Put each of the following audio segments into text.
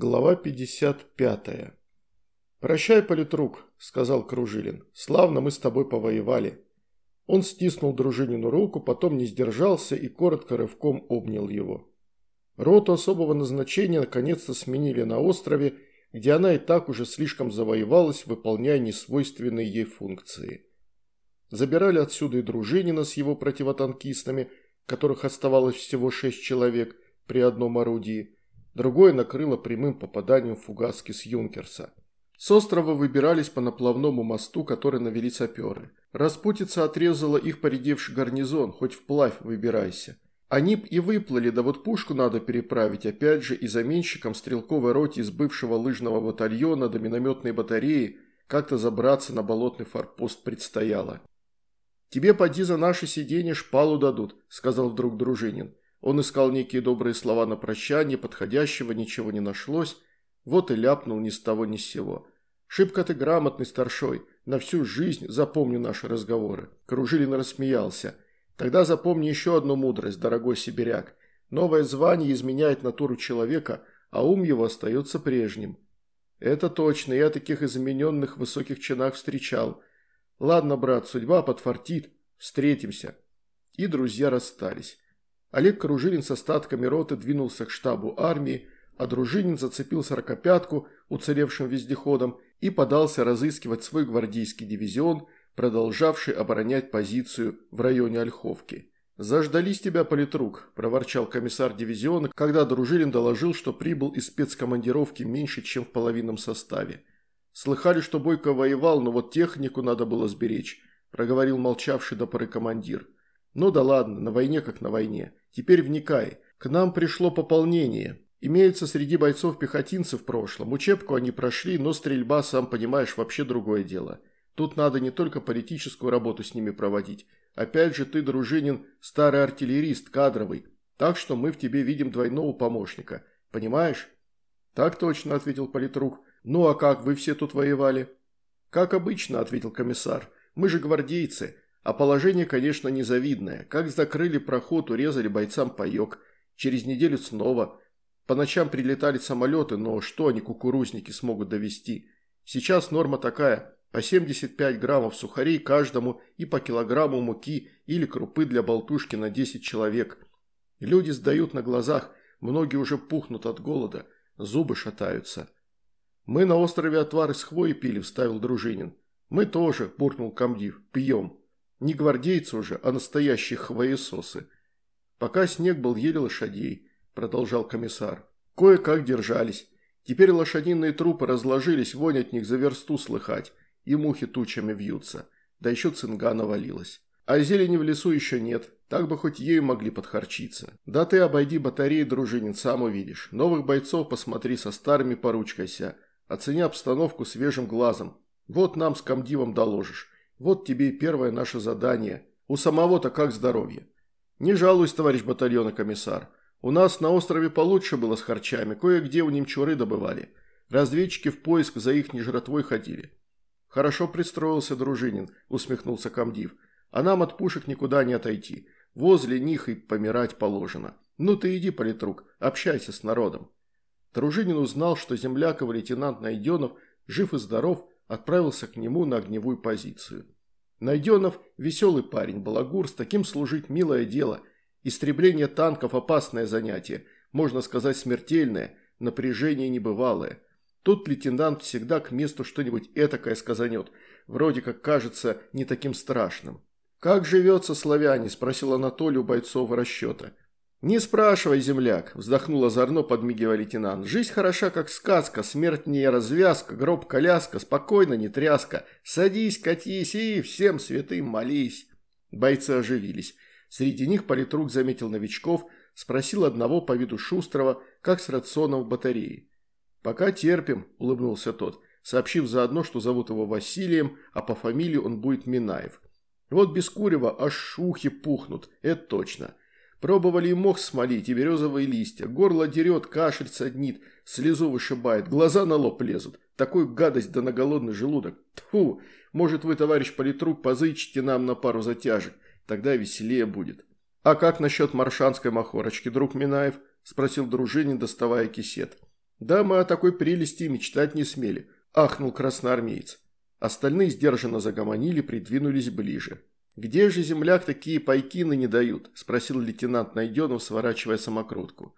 Глава 55. «Прощай, политрук», – сказал Кружилин. «Славно мы с тобой повоевали». Он стиснул дружинину руку, потом не сдержался и коротко рывком обнял его. Роту особого назначения наконец-то сменили на острове, где она и так уже слишком завоевалась, выполняя несвойственные ей функции. Забирали отсюда и дружинина с его противотанкистами, которых оставалось всего шесть человек при одном орудии – другое накрыло прямым попаданием фугаски с Юнкерса. С острова выбирались по наплавному мосту, который навели саперы. Распутица отрезала их поредевший гарнизон, хоть вплавь выбирайся. Они б и выплыли, да вот пушку надо переправить, опять же, и заменщиком стрелковой роте из бывшего лыжного батальона до минометной батареи как-то забраться на болотный форпост предстояло. «Тебе поди за наше сиденье шпалу дадут», – сказал вдруг Дружинин. Он искал некие добрые слова на прощание, подходящего ничего не нашлось, вот и ляпнул ни с того ни с сего. «Шибко ты грамотный, старшой, на всю жизнь запомню наши разговоры». Кружилин рассмеялся. «Тогда запомни еще одну мудрость, дорогой сибиряк. Новое звание изменяет натуру человека, а ум его остается прежним». «Это точно, я таких измененных в высоких чинах встречал. Ладно, брат, судьба подфартит, встретимся». И друзья расстались. Олег Кружилин с остатками роты двинулся к штабу армии, а Дружинин зацепил сорокопятку уцелевшим вездеходом и подался разыскивать свой гвардейский дивизион, продолжавший оборонять позицию в районе Ольховки. «Заждались тебя, политрук», – проворчал комиссар дивизиона, когда Дружилин доложил, что прибыл из спецкомандировки меньше, чем в половинном составе. «Слыхали, что Бойко воевал, но вот технику надо было сберечь», – проговорил молчавший до поры командир. «Ну да ладно, на войне как на войне. Теперь вникай. К нам пришло пополнение. Имеется среди бойцов пехотинцы в прошлом. Учебку они прошли, но стрельба, сам понимаешь, вообще другое дело. Тут надо не только политическую работу с ними проводить. Опять же, ты, дружинин, старый артиллерист, кадровый. Так что мы в тебе видим двойного помощника. Понимаешь? Так точно, ответил политрук. Ну а как, вы все тут воевали? Как обычно, ответил комиссар. Мы же гвардейцы. А положение, конечно, незавидное. Как закрыли проход, урезали бойцам паек. Через неделю снова. По ночам прилетали самолеты, но что они, кукурузники, смогут довести? Сейчас норма такая. По 75 граммов сухарей каждому и по килограмму муки или крупы для болтушки на 10 человек. Люди сдают на глазах, многие уже пухнут от голода, зубы шатаются. «Мы на острове отвар из хвои пили», – вставил Дружинин. «Мы тоже», – буркнул комдив, – «пьем». Не гвардейцы уже, а настоящие хвоесосы. Пока снег был еле лошадей, продолжал комиссар. Кое-как держались. Теперь лошадиные трупы разложились, вонь от них за версту слыхать, и мухи тучами вьются. Да еще цинга навалилась. А зелени в лесу еще нет, так бы хоть ею могли подхарчиться. Да ты обойди батареи, дружинин, сам увидишь. Новых бойцов посмотри, со старыми поручкайся. Оцени обстановку свежим глазом. Вот нам с комдивом доложишь. Вот тебе и первое наше задание. У самого-то как здоровье? Не жалуюсь, товарищ батальона комиссар. У нас на острове получше было с харчами, кое-где у немчуры добывали. Разведчики в поиск за их нежратвой ходили. Хорошо пристроился дружинин, усмехнулся комдив. А нам от пушек никуда не отойти. Возле них и помирать положено. Ну ты иди, политрук, общайся с народом. Дружинин узнал, что земляков лейтенант Найденов жив и здоров, отправился к нему на огневую позицию. Найденов – веселый парень, балагур, с таким служить милое дело. Истребление танков – опасное занятие, можно сказать смертельное, напряжение небывалое. Тут лейтенант всегда к месту что-нибудь этакое сказанет, вроде как кажется не таким страшным. «Как живется славяне?» – спросил Анатолий у бойцов расчета. «Не спрашивай, земляк», – вздохнул озорно, подмигивая лейтенант. «Жизнь хороша, как сказка, смерть не развязка, гроб коляска, спокойно, не тряска. Садись, катись и всем святым молись». Бойцы оживились. Среди них политрук заметил новичков, спросил одного по виду шустрого, как с рационом в батарее. «Пока терпим», – улыбнулся тот, сообщив заодно, что зовут его Василием, а по фамилии он будет Минаев. «Вот без курева аж ухи пухнут, это точно». Пробовали и мох смолить, и березовые листья. Горло дерет, кашель саднит, слезу вышибает, глаза на лоб лезут. Такую гадость да на голодный желудок. Тьфу, может вы, товарищ политрук, позычите нам на пару затяжек. Тогда веселее будет. А как насчет маршанской махорочки, друг Минаев? Спросил дружинин, доставая кисет. «Да мы о такой прелести мечтать не смели», – ахнул красноармеец. Остальные сдержанно загомонили, придвинулись ближе. «Где же земляк такие пайкины не дают?» – спросил лейтенант Найденов, сворачивая самокрутку.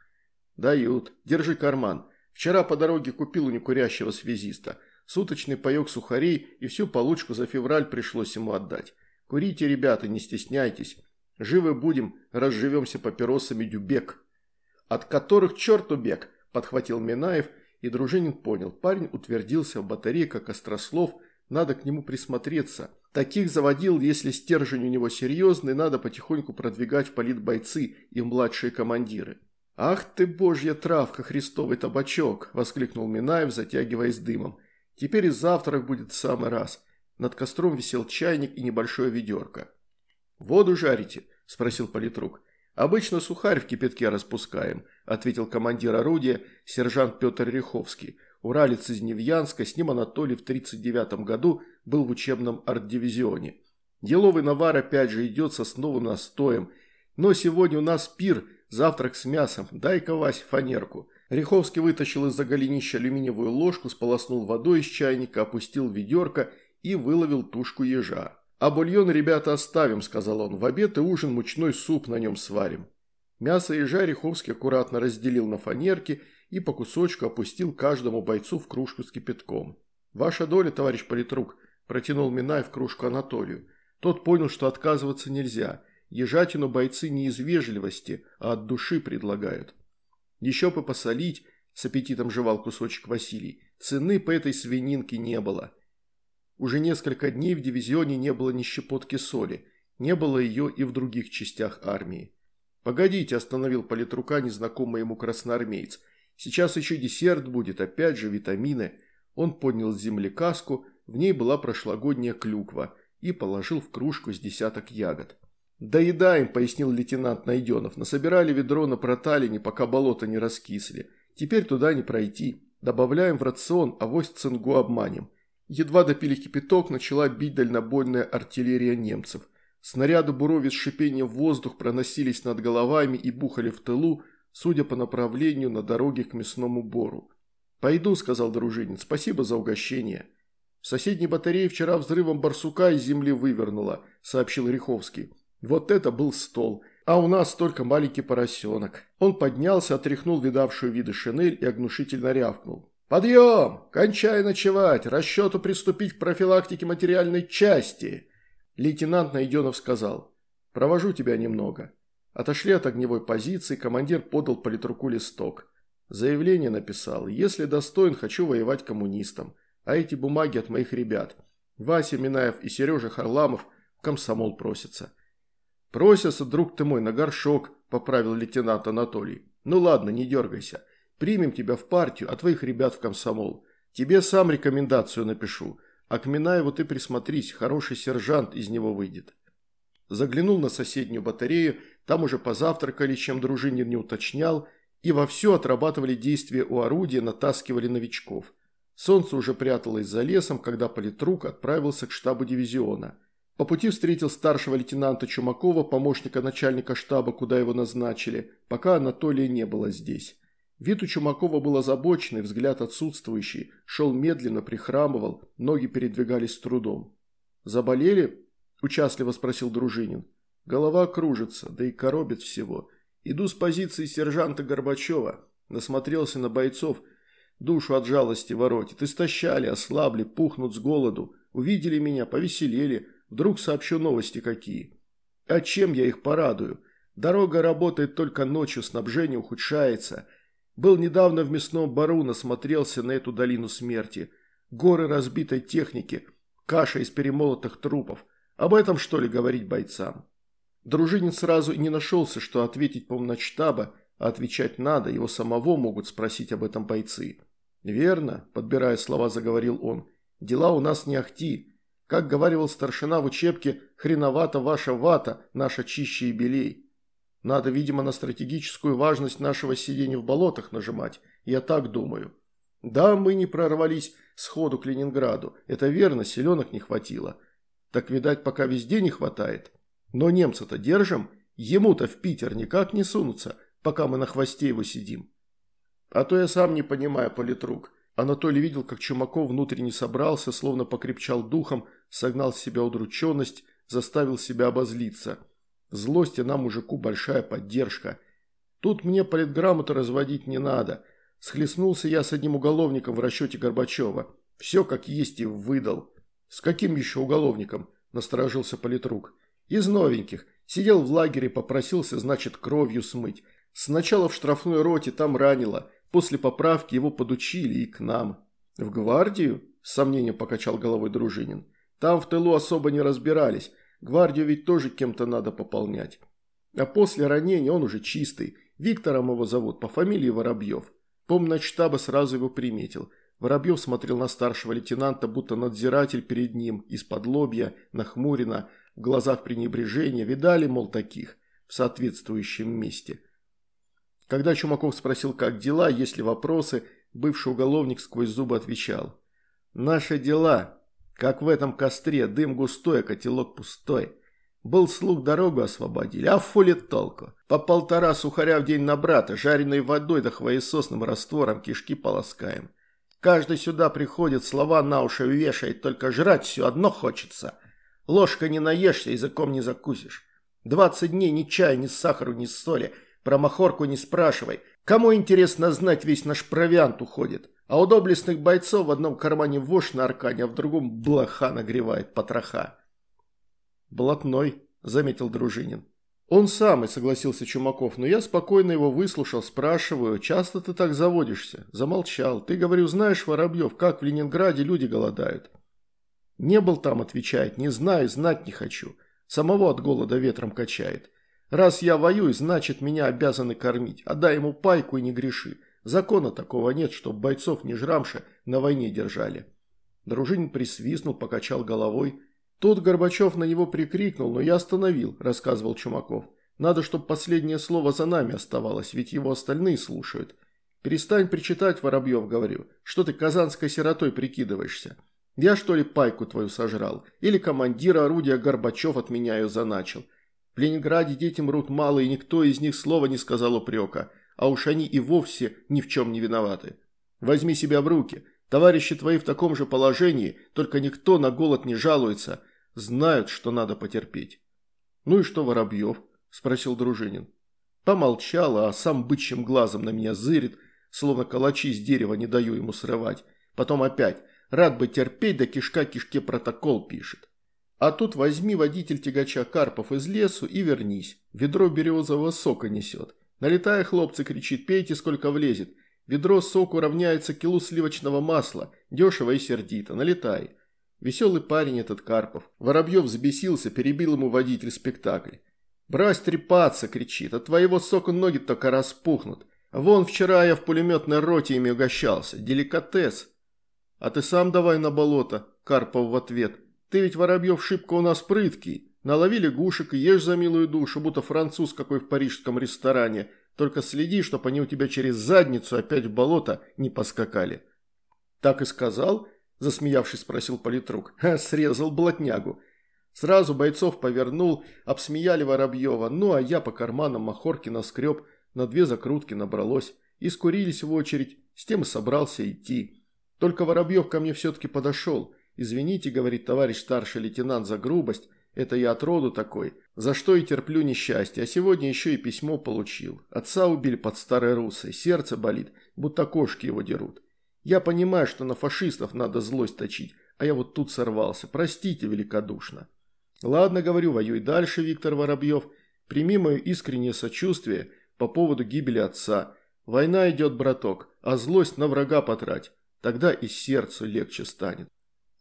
«Дают. Держи карман. Вчера по дороге купил у некурящего связиста. Суточный паек сухарей и всю получку за февраль пришлось ему отдать. Курите, ребята, не стесняйтесь. Живы будем, разживемся папиросами дюбек. От которых черту бег, подхватил Минаев, и Дружинин понял. Парень утвердился в батарее, как острослов, надо к нему присмотреться. Таких заводил, если стержень у него серьезный, надо потихоньку продвигать в политбойцы и младшие командиры. «Ах ты, божья травка, христовый табачок!» – воскликнул Минаев, затягиваясь дымом. «Теперь и завтрак будет в самый раз». Над костром висел чайник и небольшое ведерко. «Воду жарите?» – спросил политрук. «Обычно сухарь в кипятке распускаем», – ответил командир орудия, сержант Петр Риховский. Уралец из Невьянска, с ним Анатолий в 1939 году был в учебном арт-дивизионе. Еловый навар опять же идет со новым настоем. Но сегодня у нас пир, завтрак с мясом, дай-ка, Вась, фанерку. Риховский вытащил из-за голенища алюминиевую ложку, сполоснул водой из чайника, опустил ведерко и выловил тушку ежа. «А бульон, ребята, оставим», – сказал он. «В обед и ужин мучной суп на нем сварим». Мясо ежа Риховский аккуратно разделил на фанерки и по кусочку опустил каждому бойцу в кружку с кипятком. «Ваша доля, товарищ политрук», – протянул Минаев кружку Анатолию. Тот понял, что отказываться нельзя. Ежатину бойцы не из вежливости, а от души предлагают. «Еще бы посолить», – с аппетитом жевал кусочек Василий. «Цены по этой свининке не было». Уже несколько дней в дивизионе не было ни щепотки соли, не было ее и в других частях армии. «Погодите», – остановил политрука незнакомый ему красноармеец. «Сейчас еще десерт будет, опять же витамины». Он поднял с земли каску, в ней была прошлогодняя клюква, и положил в кружку с десяток ягод. «Доедаем», – пояснил лейтенант Найденов. «Насобирали ведро на проталине, пока болото не раскисли. Теперь туда не пройти. Добавляем в рацион, авось цингу обманем. Едва допили кипяток, начала бить дальнобойная артиллерия немцев. Снаряды бурови с шипением в воздух проносились над головами и бухали в тылу, судя по направлению на дороге к мясному бору. «Пойду», – сказал дружинин, – «спасибо за угощение». «В соседней батарее вчера взрывом барсука из земли вывернуло», – сообщил Риховский. «Вот это был стол, а у нас только маленький поросенок». Он поднялся, отряхнул видавшую виды шинель и оглушительно рявкнул. «Подъем! Кончай ночевать! Расчету приступить к профилактике материальной части!» Лейтенант Найденов сказал. «Провожу тебя немного». Отошли от огневой позиции, командир подал политруку листок. Заявление написал. «Если достоин, хочу воевать коммунистам. А эти бумаги от моих ребят. Вася Минаев и Сережа Харламов в комсомол просятся». «Просятся, друг ты мой, на горшок», – поправил лейтенант Анатолий. «Ну ладно, не дергайся. Примем тебя в партию, а твоих ребят в комсомол. Тебе сам рекомендацию напишу. А к Минаеву ты присмотрись, хороший сержант из него выйдет». Заглянул на соседнюю батарею, там уже позавтракали, чем дружинин не уточнял, и вовсю отрабатывали действия у орудия, натаскивали новичков. Солнце уже пряталось за лесом, когда политрук отправился к штабу дивизиона. По пути встретил старшего лейтенанта Чумакова, помощника начальника штаба, куда его назначили, пока Анатолия не было здесь. Вид у Чумакова был озабоченный, взгляд отсутствующий, шел медленно, прихрамывал, ноги передвигались с трудом. «Заболели?» – участливо спросил Дружинин. «Голова кружится, да и коробит всего. Иду с позиции сержанта Горбачева. Насмотрелся на бойцов, душу от жалости воротит. Истощали, ослабли, пухнут с голоду. Увидели меня, повеселели. Вдруг сообщу новости какие. А чем я их порадую? Дорога работает только ночью, снабжение ухудшается». Был недавно в мясном бару, насмотрелся на эту долину смерти. Горы разбитой техники, каша из перемолотых трупов. Об этом, что ли, говорить бойцам? Дружинин сразу и не нашелся, что ответить помначтаба, а отвечать надо, его самого могут спросить об этом бойцы. «Верно», – подбирая слова, заговорил он, – «дела у нас не ахти. Как говаривал старшина в учебке, хреновата ваша вата, наша чище и белей. Надо, видимо, на стратегическую важность нашего сидения в болотах нажимать. Я так думаю. Да, мы не прорвались сходу к Ленинграду. Это верно, селенок не хватило. Так, видать, пока везде не хватает. Но немца-то держим. Ему-то в Питер никак не сунутся, пока мы на хвосте его сидим. А то я сам не понимаю, политрук. Анатолий видел, как Чумаков внутренне собрался, словно покрепчал духом, согнал с себя удрученность, заставил себя обозлиться. Злость и нам, мужику, большая поддержка. Тут мне политграмоту разводить не надо. Схлестнулся я с одним уголовником в расчете Горбачева. Все как есть и выдал. С каким еще уголовником? Насторожился политрук. Из новеньких. Сидел в лагере, попросился, значит, кровью смыть. Сначала в штрафной роте там ранило. После поправки его подучили и к нам. В гвардию? С сомнением покачал головой Дружинин. Там в тылу особо не разбирались. Гвардию ведь тоже кем-то надо пополнять. А после ранения он уже чистый. Виктором его зовут, по фамилии Воробьев. Помначтаба сразу его приметил. Воробьев смотрел на старшего лейтенанта, будто надзиратель перед ним, из-под лобья, нахмуренно, в глазах пренебрежения. Видали, мол, таких, в соответствующем месте. Когда Чумаков спросил, как дела, есть ли вопросы, бывший уголовник сквозь зубы отвечал. «Наши дела. Как в этом костре, дым густой, а котелок пустой. Был слуг дорогу освободили, а фули толку. По полтора сухаря в день на брата, жареной водой да хвоесосным раствором кишки полоскаем. Каждый сюда приходит, слова на уши вешает, только жрать все одно хочется. Ложкой не наешься, языком не закусишь. Двадцать дней ни чая, ни сахару, ни соли – про махорку не спрашивай. Кому интересно знать, весь наш провиант уходит. А у доблестных бойцов в одном кармане вошь на аркане, а в другом блоха нагревает потроха. «Блатной», – заметил Дружинин. «Он самый», – согласился Чумаков, но я спокойно его выслушал, спрашиваю, часто ты так заводишься? Замолчал. Ты, говорю, знаешь, Воробьев, как в Ленинграде люди голодают? Не был там, отвечает, не знаю, знать не хочу. Самого от голода ветром качает. Раз я воюю, значит, меня обязаны кормить. Отдай ему пайку и не греши. Закона такого нет, чтоб бойцов не жрамша на войне держали. Дружинин присвистнул, покачал головой. Тут Горбачев на него прикрикнул, но я остановил, рассказывал Чумаков. Надо, чтобы последнее слово за нами оставалось, ведь его остальные слушают. Перестань причитать, Воробьев, говорю. Что ты казанской сиротой прикидываешься? Я что ли пайку твою сожрал? Или командира орудия Горбачев от меня ее заначил? В Ленинграде дети мрут мало, и никто из них слова не сказал упрека, а уж они и вовсе ни в чем не виноваты. Возьми себя в руки. Товарищи твои в таком же положении, только никто на голод не жалуется, знают, что надо потерпеть. Ну и что, Воробьев? Спросил Дружинин. Помолчал, а сам бычьим глазом на меня зырит, словно калачи с дерева не даю ему срывать. Потом опять, рад бы терпеть, да кишка кишке протокол пишет. А тут возьми водитель тягача Карпов из лесу и вернись. Ведро березового сока несет. Налетая, хлопцы, кричит, пейте, сколько влезет. Ведро соку равняется килу сливочного масла. Дешево и сердито. Налетай. Веселый парень этот Карпов. Воробьев взбесился, перебил ему водитель спектакль. «Брось трепаться!» – кричит. «От твоего сока ноги только распухнут. Вон вчера я в пулеметной роте ими угощался. Деликатес!» «А ты сам давай на болото!» – Карпов в ответ – ты ведь, Воробьев, шибко у нас прыткий. Налови лягушек и ешь за милую душу, будто француз какой в парижском ресторане. Только следи, чтоб они у тебя через задницу опять в болото не поскакали». «Так и сказал?» – засмеявшись, спросил политрук. «Ха, срезал блатнягу». Сразу бойцов повернул, обсмеяли Воробьева, ну а я по карманам махорки наскреб, на две закрутки набралось, и скурились в очередь, с тем и собрался идти. Только Воробьев ко мне все-таки подошел – «Извините, — говорит товарищ старший лейтенант, — за грубость. Это я от роду такой. За что и терплю несчастье. А сегодня еще и письмо получил. Отца убили под старой русой. Сердце болит, будто кошки его дерут. Я понимаю, что на фашистов надо злость точить, а я вот тут сорвался. Простите великодушно. Ладно, говорю, воюй дальше, Виктор Воробьев. Прими мое искреннее сочувствие по поводу гибели отца. Война идет, браток, а злость на врага потрать. Тогда и сердцу легче станет.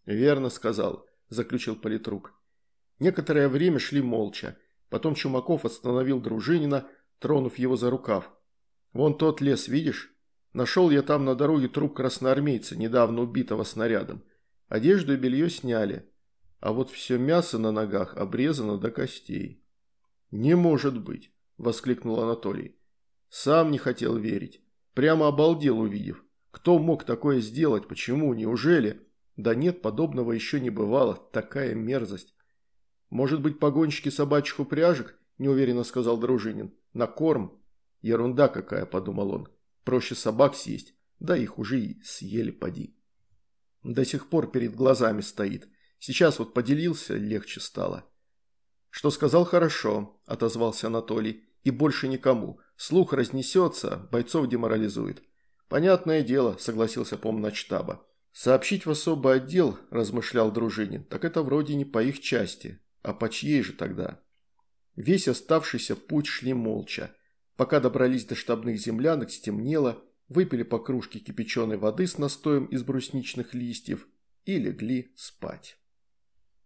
«Верно сказал», – заключил политрук. Некоторое время шли молча. Потом Чумаков остановил Дружинина, тронув его за рукав. «Вон тот лес, видишь? Нашел я там на дороге труп красноармейца, недавно убитого снарядом. Одежду и белье сняли, а вот все мясо на ногах обрезано до костей». «Не может быть!» – воскликнул Анатолий. «Сам не хотел верить. Прямо обалдел, увидев. Кто мог такое сделать? Почему? Неужели?» Да нет, подобного еще не бывало. Такая мерзость. Может быть, погонщики собачьих упряжек? Неуверенно сказал Дружинин. На корм? Ерунда какая, подумал он. Проще собак съесть, да их уже и съели поди. До сих пор перед глазами стоит. Сейчас вот поделился, легче стало. «Что сказал, хорошо», – отозвался Анатолий. «И больше никому. Слух разнесется, бойцов деморализует». «Понятное дело», – согласился помначтаба. «Сообщить в особый отдел», – размышлял Дружинин, – «так это вроде не по их части. А по чьей же тогда?» Весь оставшийся путь шли молча. Пока добрались до штабных землянок, стемнело, выпили по кружке кипяченой воды с настоем из брусничных листьев и легли спать.